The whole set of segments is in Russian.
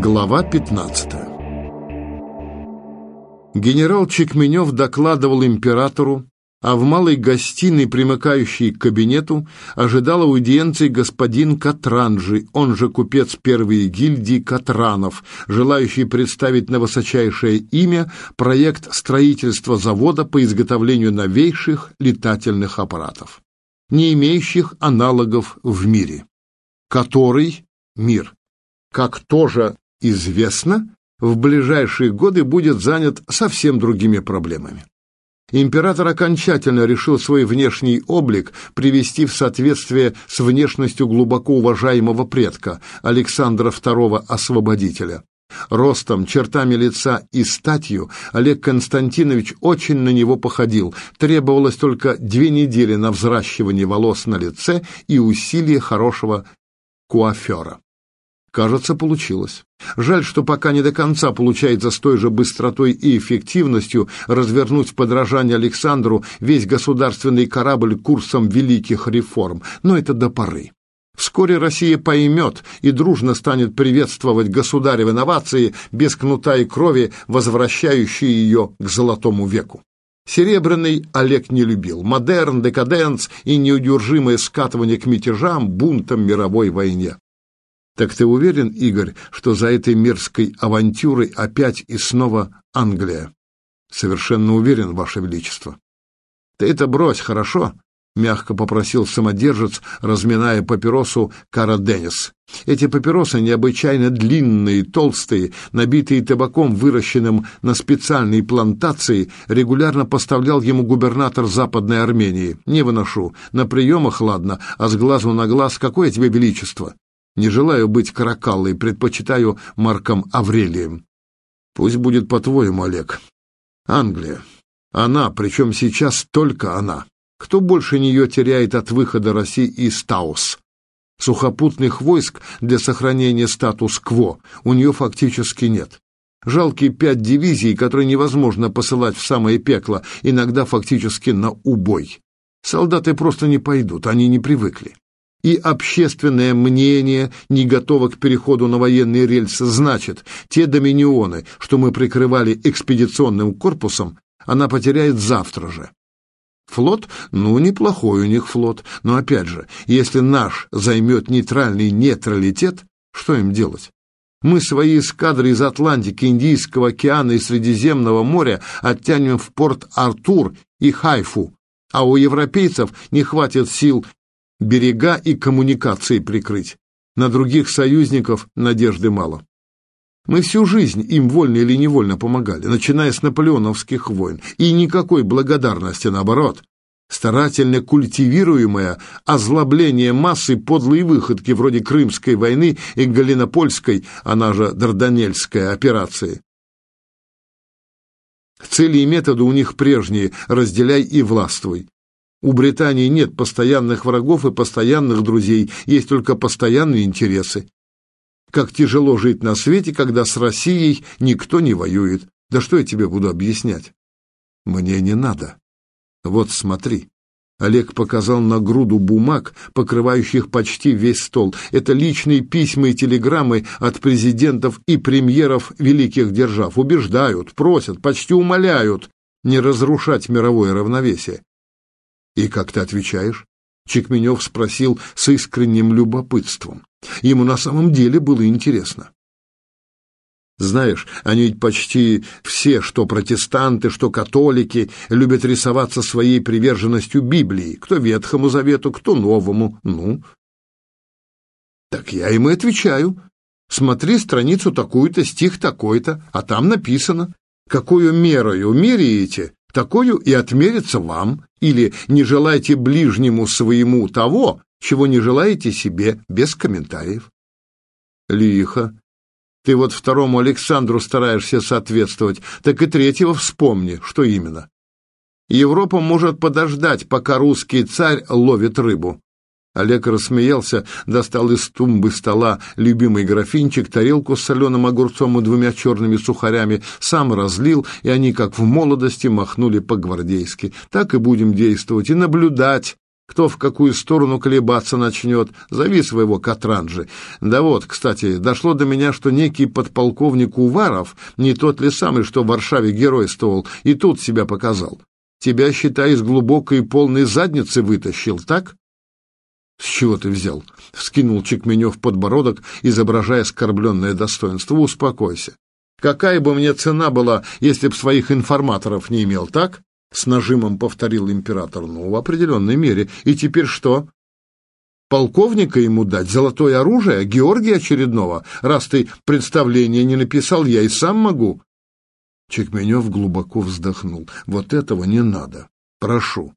Глава 15 Генерал Чекменев докладывал императору, а в малой гостиной, примыкающей к кабинету, ожидал аудиенции господин Катранжи, он же купец первой гильдии Катранов, желающий представить на высочайшее имя проект строительства завода по изготовлению новейших летательных аппаратов, не имеющих аналогов в мире. Который мир, как тоже известно, в ближайшие годы будет занят совсем другими проблемами. Император окончательно решил свой внешний облик привести в соответствие с внешностью глубоко уважаемого предка Александра II Освободителя. Ростом, чертами лица и статью Олег Константинович очень на него походил. Требовалось только две недели на взращивание волос на лице и усилие хорошего куафера. Кажется, получилось. Жаль, что пока не до конца получается с той же быстротой и эффективностью развернуть в подражание Александру весь государственный корабль курсом великих реформ, но это до поры. Вскоре Россия поймет и дружно станет приветствовать государевы инновации без кнута и крови, возвращающие ее к золотому веку. Серебряный Олег не любил. Модерн, декаденс и неудержимое скатывание к мятежам, бунтам, мировой войне. Так ты уверен, Игорь, что за этой мирской авантюрой опять и снова Англия? Совершенно уверен, Ваше Величество. Ты это брось, хорошо? Мягко попросил самодержец, разминая папиросу Кара Деннис. Эти папиросы необычайно длинные, толстые, набитые табаком, выращенным на специальной плантации, регулярно поставлял ему губернатор Западной Армении. Не выношу. На приемах, ладно, а с глазу на глаз какое тебе величество? Не желаю быть каракаллой, предпочитаю Марком Аврелием. Пусть будет по-твоему, Олег. Англия. Она, причем сейчас только она. Кто больше нее теряет от выхода России из Таус? Сухопутных войск для сохранения статус-кво у нее фактически нет. Жалкие пять дивизий, которые невозможно посылать в самое пекло, иногда фактически на убой. Солдаты просто не пойдут, они не привыкли и общественное мнение не готово к переходу на военные рельсы, значит, те доминионы, что мы прикрывали экспедиционным корпусом, она потеряет завтра же. Флот? Ну, неплохой у них флот. Но опять же, если наш займет нейтральный нейтралитет, что им делать? Мы свои эскадры из Атлантики, Индийского океана и Средиземного моря оттянем в порт Артур и Хайфу, а у европейцев не хватит сил берега и коммуникации прикрыть. На других союзников надежды мало. Мы всю жизнь им вольно или невольно помогали, начиная с наполеоновских войн, и никакой благодарности, наоборот. Старательно культивируемое озлобление массы подлые выходки вроде Крымской войны и Галинопольской, она же Дарданельской операции. Цели и методы у них прежние «разделяй и властвуй». У Британии нет постоянных врагов и постоянных друзей, есть только постоянные интересы. Как тяжело жить на свете, когда с Россией никто не воюет. Да что я тебе буду объяснять? Мне не надо. Вот смотри. Олег показал на груду бумаг, покрывающих почти весь стол. Это личные письма и телеграммы от президентов и премьеров великих держав. Убеждают, просят, почти умоляют не разрушать мировое равновесие. «И как ты отвечаешь?» Чекменев спросил с искренним любопытством. Ему на самом деле было интересно. Знаешь, они ведь почти все, что протестанты, что католики, любят рисоваться своей приверженностью Библии. Кто Ветхому Завету, кто Новому. Ну? Так я им и отвечаю. Смотри страницу такую-то, стих такой-то, а там написано, какую мерою меряете, такую и отмерится вам, или не желайте ближнему своему того, чего не желаете себе, без комментариев. Лихо. Ты вот второму Александру стараешься соответствовать, так и третьего вспомни, что именно. Европа может подождать, пока русский царь ловит рыбу. Олег рассмеялся, достал из тумбы стола любимый графинчик, тарелку с соленым огурцом и двумя черными сухарями, сам разлил, и они, как в молодости, махнули по-гвардейски. Так и будем действовать и наблюдать, кто в какую сторону колебаться начнет. Зови своего Катранжи. Да вот, кстати, дошло до меня, что некий подполковник Уваров, не тот ли самый, что в Варшаве геройствовал, и тут себя показал. Тебя, считай, из глубокой полной задницы вытащил, так? «С чего ты взял?» — вскинул Чекменев подбородок, изображая оскорбленное достоинство. «Успокойся. Какая бы мне цена была, если б своих информаторов не имел, так?» С нажимом повторил император. «Ну, в определенной мере. И теперь что?» «Полковника ему дать? Золотое оружие? Георгия очередного? Раз ты представление не написал, я и сам могу». Чекменев глубоко вздохнул. «Вот этого не надо. Прошу.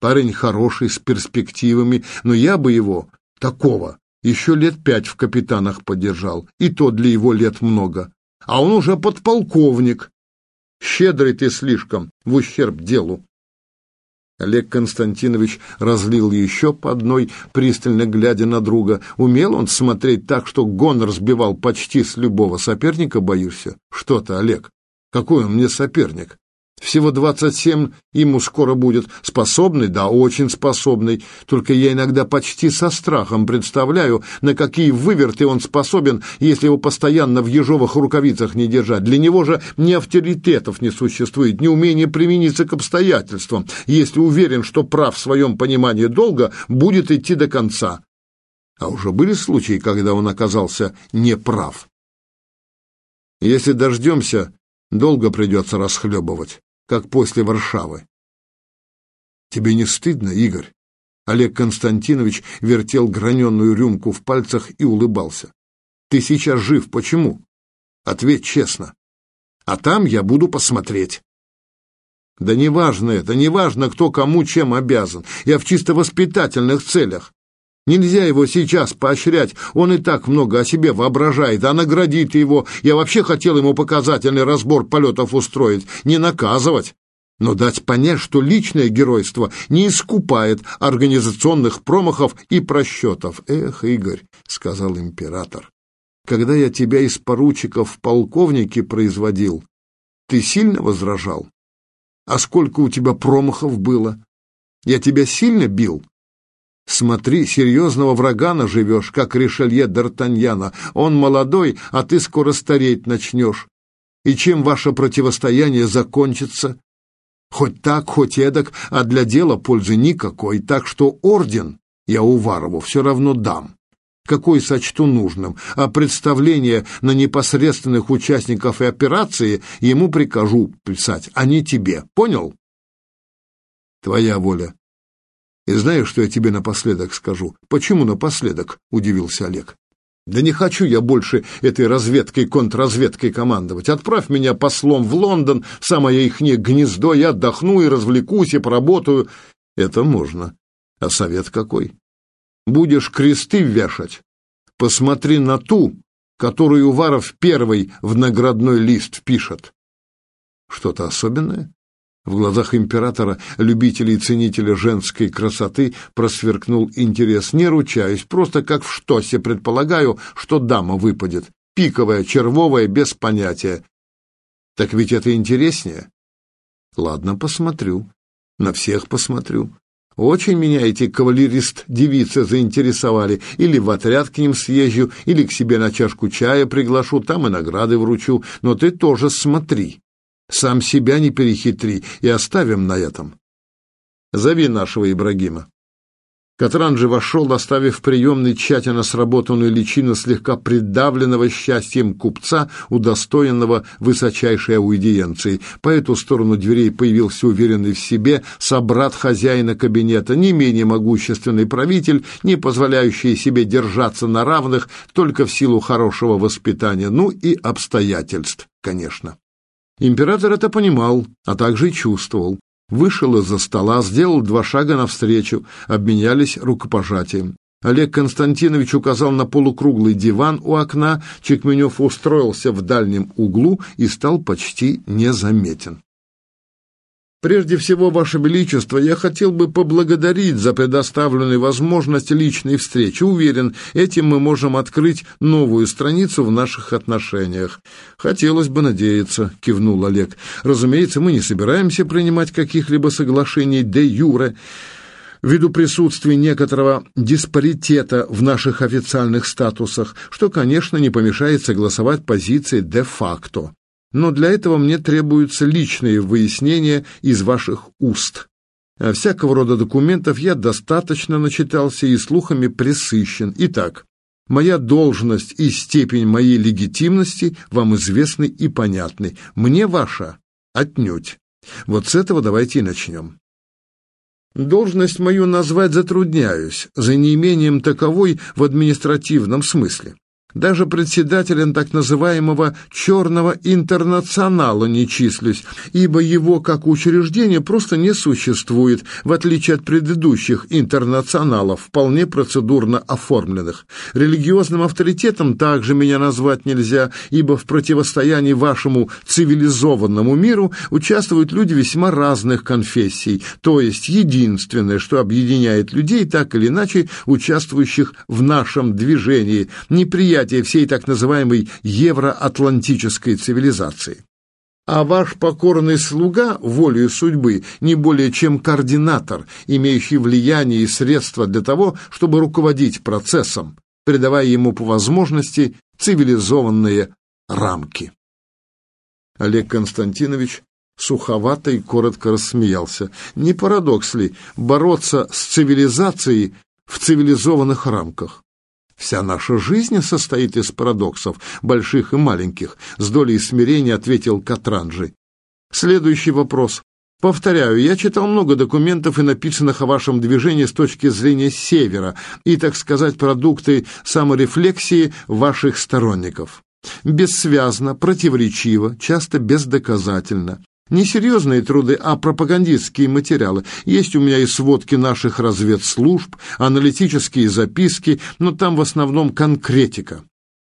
Парень хороший, с перспективами, но я бы его, такого, еще лет пять в капитанах подержал, и то для его лет много. А он уже подполковник. Щедрый ты слишком, в ущерб делу. Олег Константинович разлил еще по одной, пристально глядя на друга. Умел он смотреть так, что гон разбивал почти с любого соперника, боишься? Что то Олег, какой он мне соперник? Всего двадцать семь ему скоро будет. Способный, да, очень способный. Только я иногда почти со страхом представляю, на какие выверты он способен, если его постоянно в ежовых рукавицах не держать. Для него же ни авторитетов не существует, ни умения примениться к обстоятельствам. Если уверен, что прав в своем понимании долга, будет идти до конца. А уже были случаи, когда он оказался неправ. Если дождемся, долго придется расхлебывать как после Варшавы. Тебе не стыдно, Игорь? Олег Константинович вертел граненую рюмку в пальцах и улыбался. Ты сейчас жив, почему? Ответь честно. А там я буду посмотреть. Да неважно это, неважно, кто кому чем обязан. Я в чисто воспитательных целях. Нельзя его сейчас поощрять, он и так много о себе воображает, а наградит его. Я вообще хотел ему показательный разбор полетов устроить, не наказывать, но дать понять, что личное геройство не искупает организационных промахов и просчетов. «Эх, Игорь», — сказал император, — «когда я тебя из поручиков в полковнике производил, ты сильно возражал? А сколько у тебя промахов было? Я тебя сильно бил?» Смотри, серьезного врага наживешь, как Ришелье Д'Артаньяна. Он молодой, а ты скоро стареть начнешь. И чем ваше противостояние закончится? Хоть так, хоть эдак, а для дела пользы никакой, так что орден я Уварову все равно дам. Какой сочту нужным, а представление на непосредственных участников и операции ему прикажу писать, а не тебе. Понял? Твоя воля, и знаешь, что я тебе напоследок скажу? Почему напоследок? Удивился Олег. Да не хочу я больше этой разведкой, контрразведкой командовать. Отправь меня послом в Лондон, в самое ихнее гнездо, я отдохну и развлекусь, и поработаю. Это можно. А совет какой? Будешь кресты вешать? Посмотри на ту, которую Уваров первый в наградной лист впишет. Что-то особенное? В глазах императора, любителя и ценителя женской красоты, просверкнул интерес. Не ручаюсь, просто как в штосе предполагаю, что дама выпадет. Пиковая, червовая, без понятия. Так ведь это интереснее. Ладно, посмотрю. На всех посмотрю. Очень меня эти кавалерист-девицы заинтересовали. Или в отряд к ним съезжу, или к себе на чашку чая приглашу, там и награды вручу. Но ты тоже смотри. Сам себя не перехитри и оставим на этом. Зови нашего Ибрагима. Катранджи вошел, оставив в приемной тщательно сработанную личину слегка придавленного счастьем купца, удостоенного высочайшей аудиенции. По эту сторону дверей появился уверенный в себе собрат хозяина кабинета, не менее могущественный правитель, не позволяющий себе держаться на равных только в силу хорошего воспитания, ну и обстоятельств, конечно. Император это понимал, а также и чувствовал. Вышел из-за стола, сделал два шага навстречу, обменялись рукопожатием. Олег Константинович указал на полукруглый диван у окна, Чекменев устроился в дальнем углу и стал почти незаметен. Прежде всего, Ваше Величество, я хотел бы поблагодарить за предоставленную возможность личной встречи. Уверен, этим мы можем открыть новую страницу в наших отношениях. Хотелось бы надеяться, кивнул Олег. Разумеется, мы не собираемся принимать каких-либо соглашений де юре. ввиду присутствия некоторого диспаритета в наших официальных статусах, что, конечно, не помешает согласовать позиции де-факто. Но для этого мне требуются личные выяснения из ваших уст. А всякого рода документов я достаточно начитался и слухами пресыщен. Итак, моя должность и степень моей легитимности вам известны и понятны. Мне ваша отнюдь. Вот с этого давайте и начнем. Должность мою назвать затрудняюсь, за неимением таковой в административном смысле. Даже председателем так называемого «черного интернационала» не числюсь, ибо его как учреждение просто не существует, в отличие от предыдущих интернационалов, вполне процедурно оформленных. Религиозным авторитетом также меня назвать нельзя, ибо в противостоянии вашему цивилизованному миру участвуют люди весьма разных конфессий, то есть единственное, что объединяет людей, так или иначе участвующих в нашем движении, неприятие восприятие всей так называемой евроатлантической цивилизации. А ваш покорный слуга, волею судьбы, не более чем координатор, имеющий влияние и средства для того, чтобы руководить процессом, придавая ему по возможности цивилизованные рамки. Олег Константинович суховато и коротко рассмеялся. Не парадокс ли бороться с цивилизацией в цивилизованных рамках? Вся наша жизнь состоит из парадоксов, больших и маленьких, с долей смирения ответил Катранджи. Следующий вопрос. Повторяю, я читал много документов и написанных о вашем движении с точки зрения севера и, так сказать, продукты саморефлексии ваших сторонников. Бессвязно, противоречиво, часто бездоказательно. Несерьезные труды, а пропагандистские материалы. Есть у меня и сводки наших разведслужб, аналитические записки, но там в основном конкретика.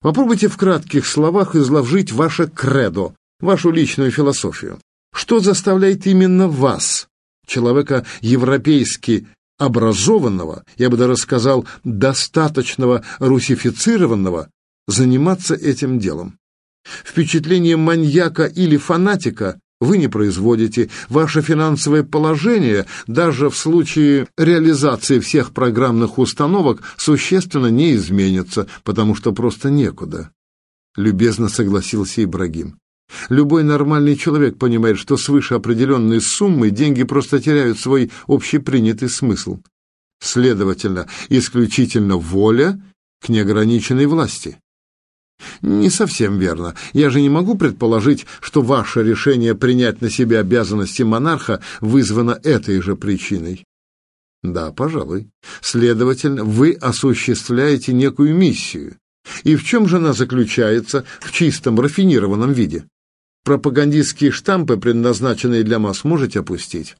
Попробуйте в кратких словах изложить ваше кредо, вашу личную философию. Что заставляет именно вас, человека европейски образованного, я бы даже сказал, достаточного русифицированного, заниматься этим делом? Впечатление маньяка или фанатика вы не производите. Ваше финансовое положение, даже в случае реализации всех программных установок, существенно не изменится, потому что просто некуда. Любезно согласился Ибрагим. Любой нормальный человек понимает, что свыше определенной суммы деньги просто теряют свой общепринятый смысл. Следовательно, исключительно воля к неограниченной власти. Не совсем верно. Я же не могу предположить, что ваше решение принять на себя обязанности монарха вызвано этой же причиной. Да, пожалуй. Следовательно, вы осуществляете некую миссию. И в чем же она заключается в чистом, рафинированном виде? Пропагандистские штампы, предназначенные для масс, можете опустить?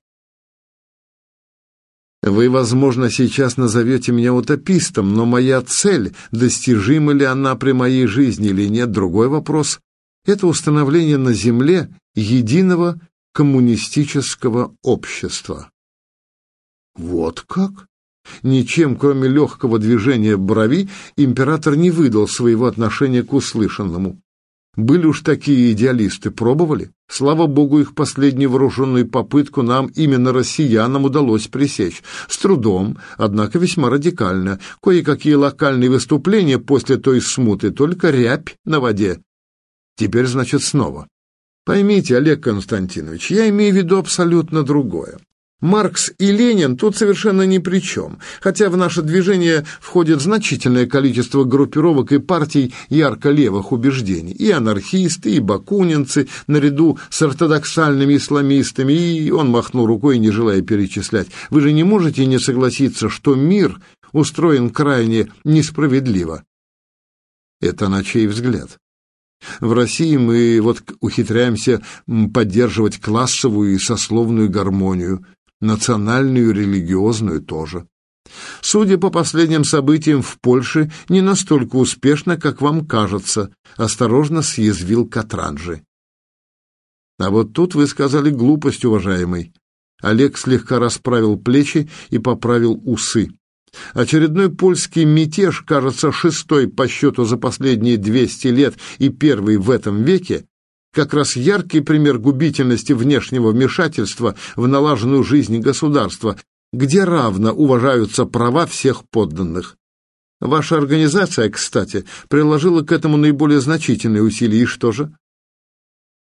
Вы, возможно, сейчас назовете меня утопистом, но моя цель, достижима ли она при моей жизни или нет, другой вопрос. Это установление на Земле единого коммунистического общества. Вот как? Ничем, кроме легкого движения брови, император не выдал своего отношения к услышанному. Были уж такие идеалисты, пробовали. Слава богу, их последнюю вооруженную попытку нам, именно россиянам, удалось пресечь. С трудом, однако весьма радикально. Кое-какие локальные выступления после той смуты, только рябь на воде. Теперь, значит, снова. Поймите, Олег Константинович, я имею в виду абсолютно другое. Маркс и Ленин тут совершенно ни при чем, хотя в наше движение входит значительное количество группировок и партий ярко-левых убеждений, и анархисты, и бакунинцы, наряду с ортодоксальными исламистами, и он махнул рукой, не желая перечислять. Вы же не можете не согласиться, что мир устроен крайне несправедливо. Это на чей взгляд? В России мы вот ухитряемся поддерживать классовую и сословную гармонию, национальную религиозную тоже. Судя по последним событиям в Польше, не настолько успешно, как вам кажется, осторожно съязвил Катранжи. А вот тут вы сказали глупость, уважаемый. Олег слегка расправил плечи и поправил усы. Очередной польский мятеж, кажется, шестой по счету за последние 200 лет и первый в этом веке, как раз яркий пример губительности внешнего вмешательства в налаженную жизнь государства, где равно уважаются права всех подданных. Ваша организация, кстати, приложила к этому наиболее значительные усилия. И что же?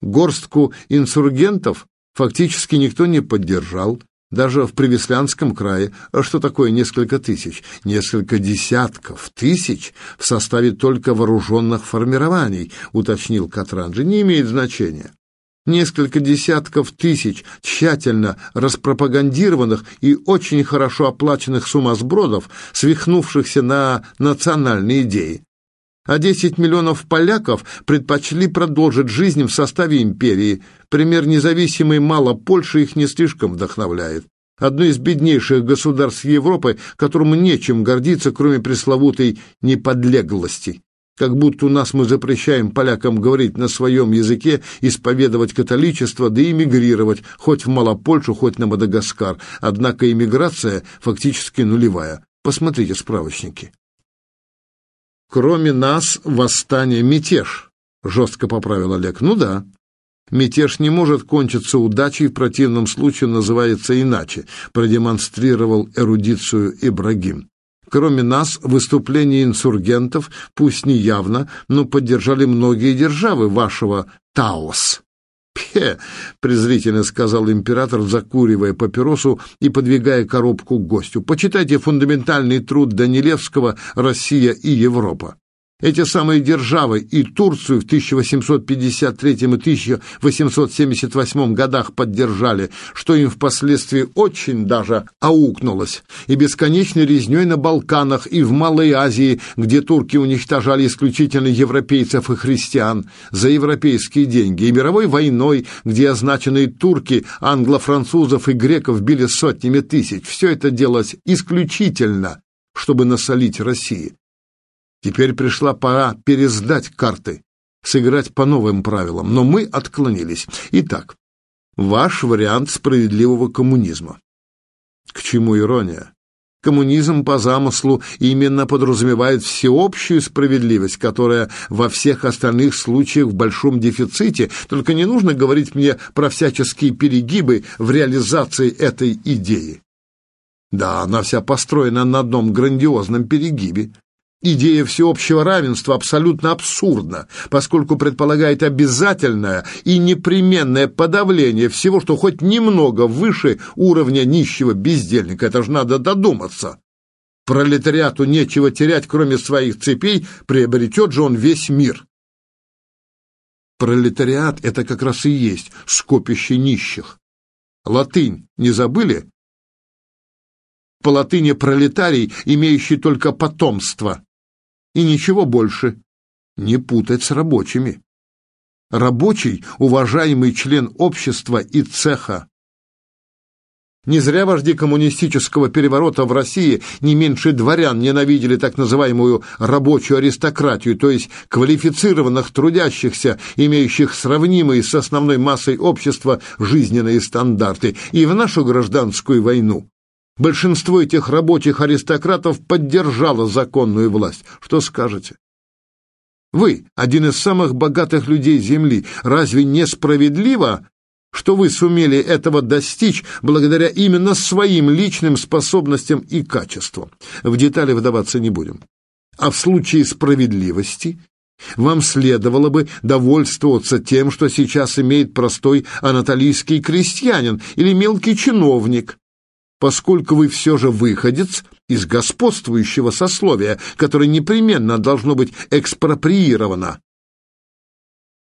Горстку инсургентов фактически никто не поддержал, даже в Привеслянском крае. А что такое несколько тысяч? Несколько десятков тысяч в составе только вооруженных формирований, уточнил Катранджи. Не имеет значения несколько десятков тысяч тщательно распропагандированных и очень хорошо оплаченных сумасбродов, свихнувшихся на национальные идеи. А 10 миллионов поляков предпочли продолжить жизнь в составе империи. Пример независимой мало Польши их не слишком вдохновляет. Одно из беднейших государств Европы, которому нечем гордиться, кроме пресловутой неподлеглости как будто у нас мы запрещаем полякам говорить на своем языке, исповедовать католичество, да эмигрировать, хоть в Малопольшу, хоть на Мадагаскар. Однако эмиграция фактически нулевая. Посмотрите справочники. Кроме нас, восстание мятеж, жестко поправил Олег. Ну да, Мятеж не может кончиться удачей, в противном случае называется иначе, продемонстрировал эрудицию Ибрагим. Кроме нас, выступление инсургентов, пусть не явно, но поддержали многие державы вашего Таос. «Пе!» — презрительно сказал император, закуривая папиросу и подвигая коробку к гостю. «Почитайте фундаментальный труд Данилевского «Россия и Европа». Эти самые державы и Турцию в 1853 и 1878 годах поддержали, что им впоследствии очень даже аукнулось, и бесконечной резней на Балканах и в Малой Азии, где турки уничтожали исключительно европейцев и христиан за европейские деньги, и мировой войной, где означенные турки, англо-французов и греков били сотнями тысяч. Все это делалось исключительно, чтобы насолить России. Теперь пришла пора пересдать карты, сыграть по новым правилам, но мы отклонились. Итак, ваш вариант справедливого коммунизма. К чему ирония? Коммунизм по замыслу именно подразумевает всеобщую справедливость, которая во всех остальных случаях в большом дефиците, только не нужно говорить мне про всяческие перегибы в реализации этой идеи. Да, она вся построена на одном грандиозном перегибе. Идея всеобщего равенства абсолютно абсурдна, поскольку предполагает обязательное и непременное подавление всего, что хоть немного выше уровня нищего бездельника. Это же надо додуматься. Пролетариату нечего терять, кроме своих цепей, приобретет же он весь мир. Пролетариат — это как раз и есть скопище нищих. Латынь не забыли? По латыни пролетарий, имеющий только потомство и ничего больше. Не путать с рабочими. Рабочий – уважаемый член общества и цеха. Не зря вожди коммунистического переворота в России не меньше дворян ненавидели так называемую рабочую аристократию, то есть квалифицированных трудящихся, имеющих сравнимые с основной массой общества жизненные стандарты, и в нашу гражданскую войну Большинство этих рабочих аристократов поддержало законную власть. Что скажете? Вы, один из самых богатых людей Земли, разве несправедливо, что вы сумели этого достичь благодаря именно своим личным способностям и качествам? В детали вдаваться не будем. А в случае справедливости вам следовало бы довольствоваться тем, что сейчас имеет простой анатолийский крестьянин или мелкий чиновник, поскольку вы все же выходец из господствующего сословия, которое непременно должно быть экспроприировано.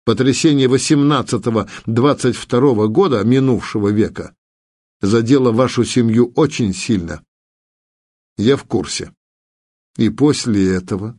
Потрясение 18-22 года минувшего века задело вашу семью очень сильно. Я в курсе. И после этого